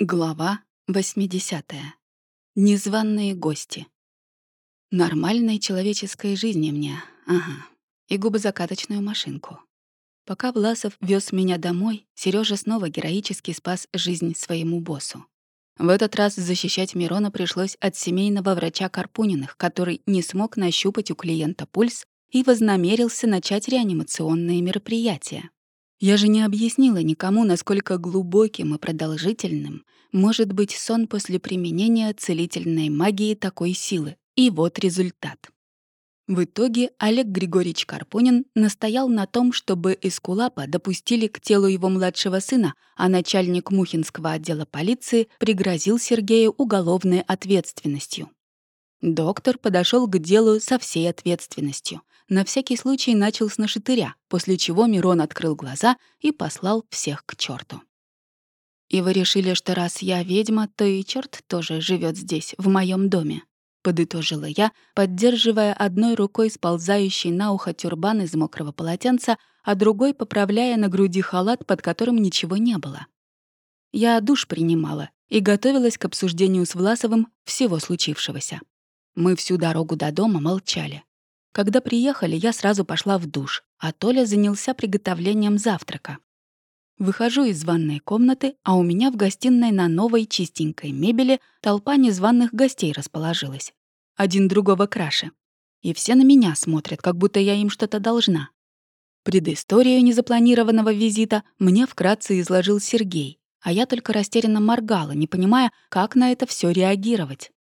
Глава 80. Незваные гости. Нормальной человеческой жизни мне, ага, и губозакаточную машинку. Пока Власов вез меня домой, Сережа снова героически спас жизнь своему боссу. В этот раз защищать Мирона пришлось от семейного врача Карпуниных, который не смог нащупать у клиента пульс и вознамерился начать реанимационные мероприятия. Я же не объяснила никому, насколько глубоким и продолжительным может быть сон после применения целительной магии такой силы. И вот результат. В итоге Олег Григорьевич Карпунин настоял на том, чтобы Эскулапа допустили к телу его младшего сына, а начальник Мухинского отдела полиции пригрозил Сергею уголовной ответственностью. Доктор подошел к делу со всей ответственностью на всякий случай начал с нашатыря, после чего Мирон открыл глаза и послал всех к черту. «И вы решили, что раз я ведьма, то и черт тоже живет здесь, в моем доме», — подытожила я, поддерживая одной рукой сползающий на ухо тюрбан из мокрого полотенца, а другой поправляя на груди халат, под которым ничего не было. Я душ принимала и готовилась к обсуждению с Власовым всего случившегося. Мы всю дорогу до дома молчали. Когда приехали, я сразу пошла в душ, а Толя занялся приготовлением завтрака. Выхожу из ванной комнаты, а у меня в гостиной на новой чистенькой мебели толпа незваных гостей расположилась. Один другого краше. И все на меня смотрят, как будто я им что-то должна. Предысторию незапланированного визита мне вкратце изложил Сергей, а я только растерянно моргала, не понимая, как на это все реагировать.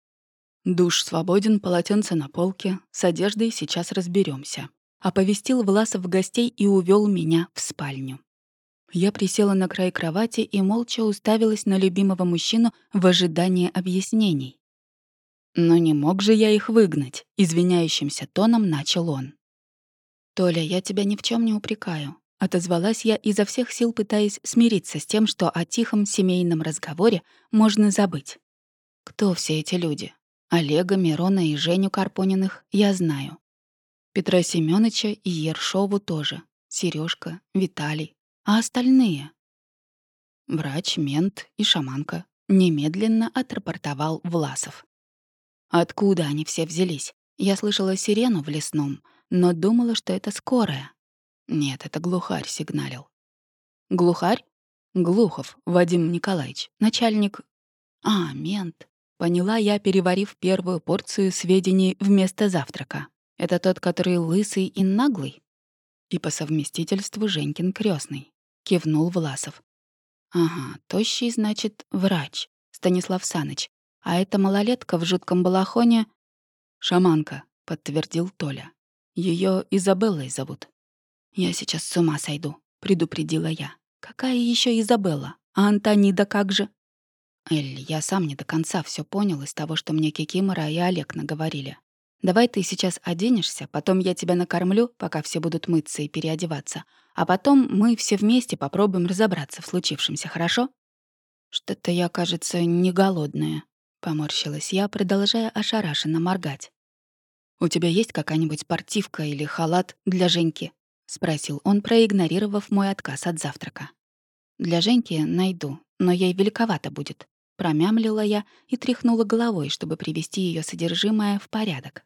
Душ свободен, полотенце на полке. С одеждой сейчас разберемся. Оповестил Власов гостей и увел меня в спальню. Я присела на край кровати и молча уставилась на любимого мужчину в ожидании объяснений. Но не мог же я их выгнать, извиняющимся тоном начал он. «Толя, я тебя ни в чем не упрекаю», — отозвалась я изо всех сил, пытаясь смириться с тем, что о тихом семейном разговоре можно забыть. Кто все эти люди? Олега, Мирона и Женю Карпониных я знаю. Петра Семёныча и Ершову тоже. Сережка, Виталий. А остальные? Врач, мент и шаманка. Немедленно отрапортовал Власов. Откуда они все взялись? Я слышала сирену в лесном, но думала, что это скорая. Нет, это глухарь сигналил. Глухарь? Глухов Вадим Николаевич, начальник... А, мент. Поняла я, переварив первую порцию сведений вместо завтрака. Это тот, который лысый и наглый? И по совместительству Женькин крестный. Кивнул Власов. Ага, тощий, значит, врач. Станислав Саныч. А эта малолетка в жутком балахоне... Шаманка, подтвердил Толя. Ее Изабеллой зовут. Я сейчас с ума сойду, предупредила я. Какая еще Изабелла? А Антонида как же? Эль, я сам не до конца все понял из того, что мне Кикимора и Олег наговорили. Давай ты сейчас оденешься, потом я тебя накормлю, пока все будут мыться и переодеваться, а потом мы все вместе попробуем разобраться в случившемся, хорошо? Что-то я, кажется, не голодная, поморщилась я, продолжая ошарашенно моргать. У тебя есть какая-нибудь спортивка или халат для Женьки? спросил он, проигнорировав мой отказ от завтрака. Для Женьки найду, но ей великовато будет. Промямлила я и тряхнула головой, чтобы привести ее содержимое в порядок.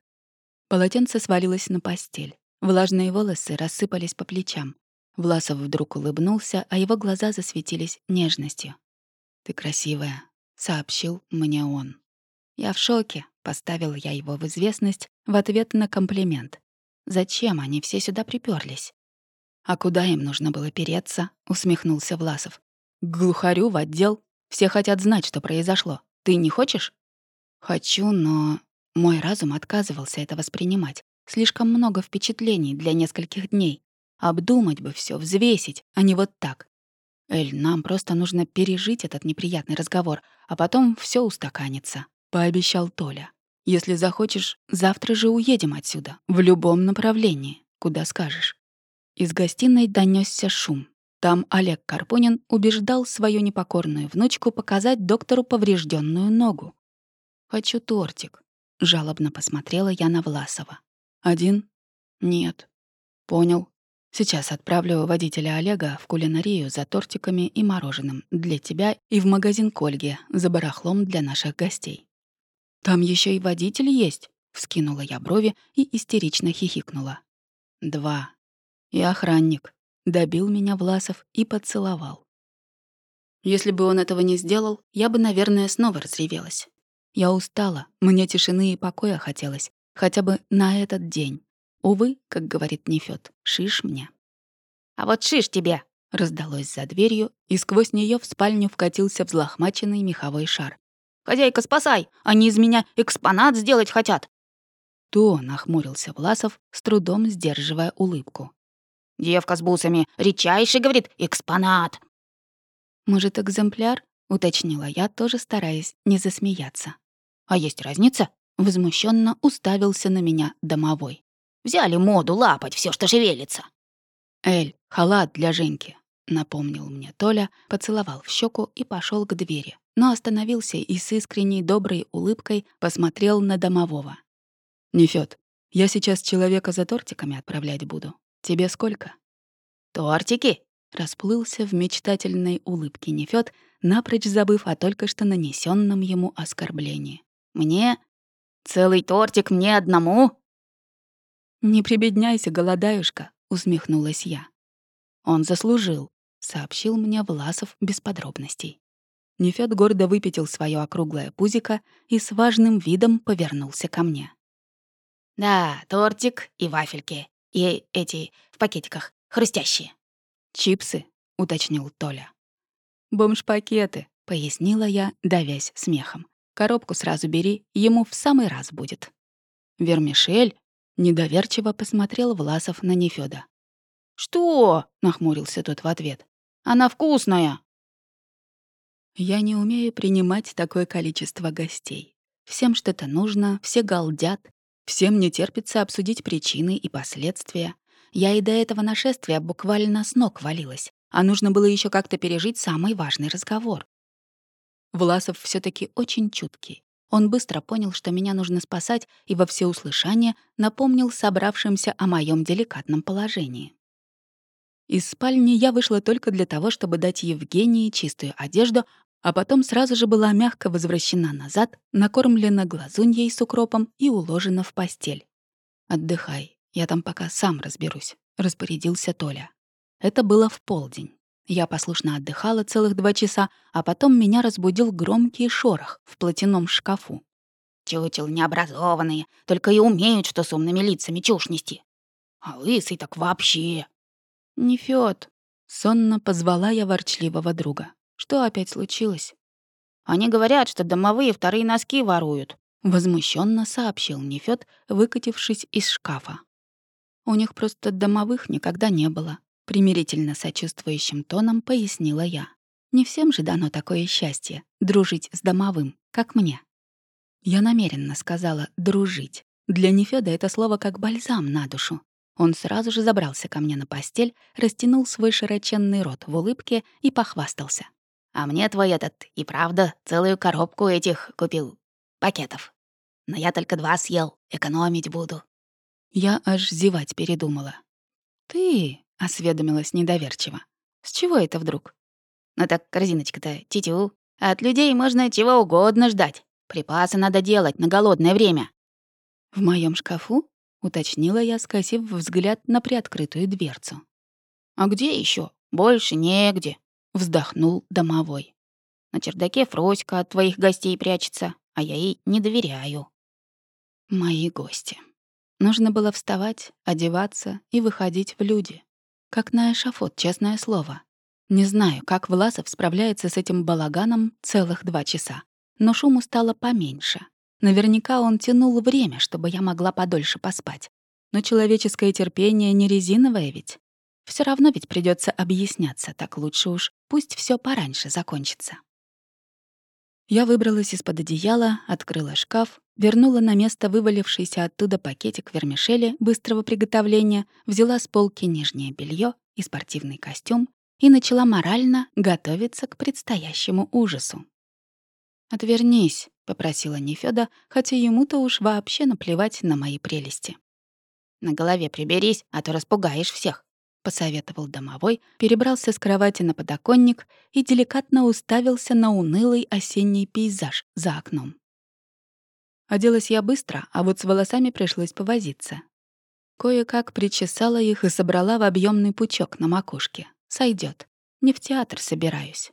Полотенце свалилось на постель. Влажные волосы рассыпались по плечам. Власов вдруг улыбнулся, а его глаза засветились нежностью. «Ты красивая», — сообщил мне он. Я в шоке, поставил я его в известность в ответ на комплимент. Зачем они все сюда приперлись? «А куда им нужно было переться?» — усмехнулся Власов. «К глухарю в отдел все хотят знать, что произошло. Ты не хочешь? Хочу, но мой разум отказывался это воспринимать. Слишком много впечатлений для нескольких дней. Обдумать бы все, взвесить, а не вот так. Эль, нам просто нужно пережить этот неприятный разговор, а потом все устаканится, пообещал Толя. Если захочешь, завтра же уедем отсюда, в любом направлении, куда скажешь. Из гостиной донесся шум. Там Олег Карпунин убеждал свою непокорную внучку показать доктору поврежденную ногу. «Хочу тортик», — жалобно посмотрела я на Власова. «Один?» «Нет». «Понял». Сейчас отправлю водителя Олега в кулинарию за тортиками и мороженым для тебя и в магазин к за барахлом для наших гостей. Там еще и водитель есть, вскинула я брови и истерично хихикнула. Два. И охранник. Добил меня Власов и поцеловал. Если бы он этого не сделал, я бы, наверное, снова разревелась. Я устала, мне тишины и покоя хотелось, хотя бы на этот день. Увы, как говорит Нефёд, шиш мне. «А вот шиш тебе!» раздалось за дверью, и сквозь нее в спальню вкатился взлохмаченный меховой шар. «Хозяйка, спасай! Они из меня экспонат сделать хотят!» То нахмурился Власов, с трудом сдерживая улыбку. «Девка с бусами, редчайший, говорит, экспонат!» «Может, экземпляр?» — уточнила я, тоже стараясь не засмеяться. «А есть разница?» — возмущенно уставился на меня домовой. Взяли моду лапать все, что шевелится. «Эль, халат для Женьки», — напомнил мне Толя, поцеловал в щеку и пошел к двери, но остановился и с искренней доброй улыбкой посмотрел на домового. «Нефёд, я сейчас человека за тортиками отправлять буду. Тебе сколько?» «Тортики?» — расплылся в мечтательной улыбке Нефёд, напрочь забыв о только что нанесенном ему оскорблении. «Мне? Целый тортик мне одному?» «Не прибедняйся, голодаюшка», — усмехнулась я. «Он заслужил», — сообщил мне Власов без подробностей. Нефёд гордо выпятил своё округлое пузико и с важным видом повернулся ко мне. «Да, тортик и вафельки. И эти в пакетиках, хрустящие». «Чипсы», — уточнил Толя. «Бомж-пакеты», — пояснила я, давясь смехом. «Коробку сразу бери, ему в самый раз будет». «Вермишель?» Недоверчиво посмотрел Власов на Нефёда. «Что?» — нахмурился тот в ответ. «Она вкусная!» Я не умею принимать такое количество гостей. Всем что-то нужно, все галдят, всем не терпится обсудить причины и последствия. Я и до этого нашествия буквально с ног валилась, а нужно было еще как-то пережить самый важный разговор. Власов все таки очень чуткий. Он быстро понял, что меня нужно спасать, и во всеуслышание напомнил собравшимся о моем деликатном положении. Из спальни я вышла только для того, чтобы дать Евгении чистую одежду, а потом сразу же была мягко возвращена назад, накормлена глазуньей с укропом и уложена в постель. «Отдыхай, я там пока сам разберусь», — распорядился Толя. Это было в полдень. Я послушно отдыхала целых два часа, а потом меня разбудил громкий шорох в платяном шкафу. Чучел необразованные, только и умеют, что с умными лицами чушь нести. А лысый так вообще. Не Фёд. Сонно позвала я ворчливого друга. Что опять случилось? Они говорят, что домовые вторые носки воруют. Возмущенно сообщил Нефёд, выкатившись из шкафа. У них просто домовых никогда не было примирительно сочувствующим тоном пояснила я. Не всем же дано такое счастье — дружить с домовым, как мне. Я намеренно сказала «дружить». Для Нефёда это слово как бальзам на душу. Он сразу же забрался ко мне на постель, растянул свой широченный рот в улыбке и похвастался. «А мне твой этот и правда целую коробку этих купил. Пакетов. Но я только два съел, экономить буду». Я аж зевать передумала. «Ты?» — осведомилась недоверчиво. «С чего это вдруг?» «Ну так корзиночка-то тетю. От людей можно чего угодно ждать. Припасы надо делать на голодное время». «В моем шкафу?» — уточнила я, скосив взгляд на приоткрытую дверцу. «А где еще? Больше негде», — вздохнул домовой. «На чердаке Фроська от твоих гостей прячется, а я ей не доверяю». «Мои гости». Нужно было вставать, одеваться и выходить в люди. Как на эшафот, честное слово. Не знаю, как Власов справляется с этим балаганом целых два часа. Но шуму стало поменьше. Наверняка он тянул время, чтобы я могла подольше поспать. Но человеческое терпение не резиновое ведь. Все равно ведь придется объясняться, так лучше уж пусть все пораньше закончится. Я выбралась из-под одеяла, открыла шкаф, вернула на место вывалившийся оттуда пакетик вермишели быстрого приготовления, взяла с полки нижнее белье и спортивный костюм и начала морально готовиться к предстоящему ужасу. «Отвернись», — попросила Нефёда, хотя ему-то уж вообще наплевать на мои прелести. «На голове приберись, а то распугаешь всех», — посоветовал домовой, перебрался с кровати на подоконник и деликатно уставился на унылый осенний пейзаж за окном. Оделась я быстро, а вот с волосами пришлось повозиться. Кое-как причесала их и собрала в объемный пучок на макушке. Сойдет. Не в театр собираюсь.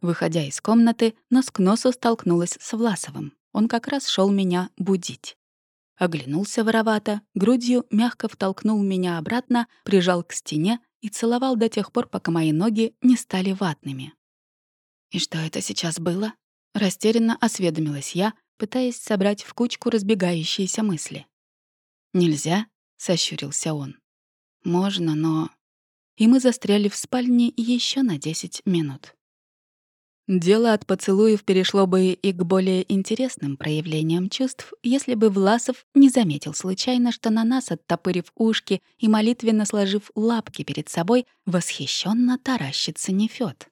Выходя из комнаты, нос к носу столкнулась с Власовым. Он как раз шел меня будить. Оглянулся воровато, грудью мягко втолкнул меня обратно, прижал к стене и целовал до тех пор, пока мои ноги не стали ватными. «И что это сейчас было?» Растерянно осведомилась я, пытаясь собрать в кучку разбегающиеся мысли. «Нельзя?» — сощурился он. «Можно, но...» И мы застряли в спальне еще на 10 минут. Дело от поцелуев перешло бы и к более интересным проявлениям чувств, если бы Власов не заметил случайно, что на нас, оттопырив ушки и молитвенно сложив лапки перед собой, восхищенно таращится Нефёд.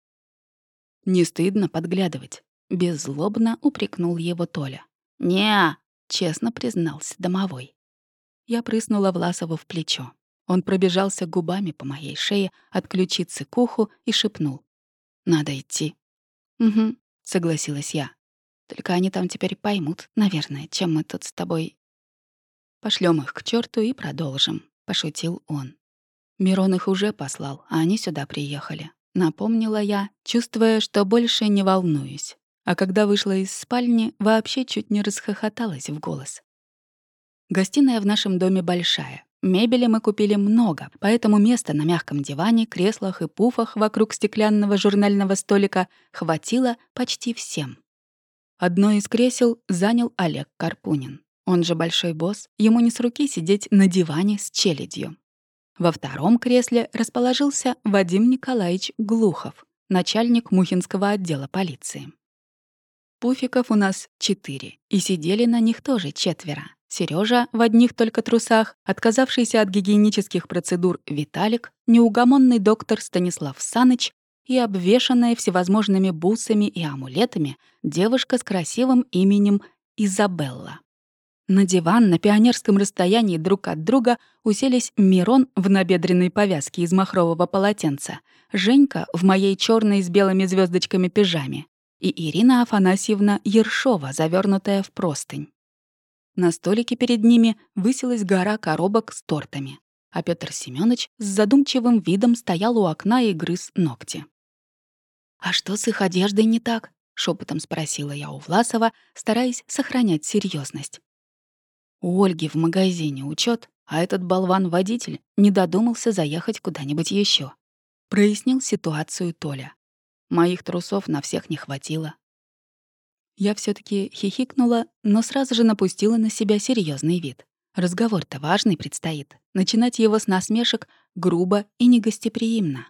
«Не стыдно подглядывать», — беззлобно упрекнул его Толя. не честно признался домовой. Я прыснула Власову в плечо. Он пробежался губами по моей шее от ключицы к уху и шепнул. «Надо идти». «Угу», — согласилась я. «Только они там теперь поймут, наверное, чем мы тут с тобой...» Пошлем их к черту и продолжим», — пошутил он. Мирон их уже послал, а они сюда приехали. Напомнила я, чувствуя, что больше не волнуюсь. А когда вышла из спальни, вообще чуть не расхохоталась в голос. Гостиная в нашем доме большая. Мебели мы купили много, поэтому места на мягком диване, креслах и пуфах вокруг стеклянного журнального столика хватило почти всем. Одно из кресел занял Олег Карпунин. Он же большой босс, ему не с руки сидеть на диване с челядью. Во втором кресле расположился Вадим Николаевич Глухов, начальник Мухинского отдела полиции. Пуфиков у нас четыре, и сидели на них тоже четверо. Сережа в одних только трусах, отказавшийся от гигиенических процедур Виталик, неугомонный доктор Станислав Саныч и обвешанная всевозможными бусами и амулетами девушка с красивым именем Изабелла. На диван на пионерском расстоянии друг от друга уселись Мирон в набедренной повязке из махрового полотенца, Женька в моей черной с белыми звездочками пижаме и Ирина Афанасьевна Ершова, завернутая в простынь. На столике перед ними высилась гора коробок с тортами, а Петр Семенович с задумчивым видом стоял у окна и грыз ногти. «А что с их одеждой не так?» — шепотом спросила я у Власова, стараясь сохранять серьезность. У Ольги в магазине учет, а этот болван-водитель не додумался заехать куда-нибудь еще. Прояснил ситуацию Толя. Моих трусов на всех не хватило. Я все таки хихикнула, но сразу же напустила на себя серьезный вид. Разговор-то важный предстоит. Начинать его с насмешек грубо и негостеприимно.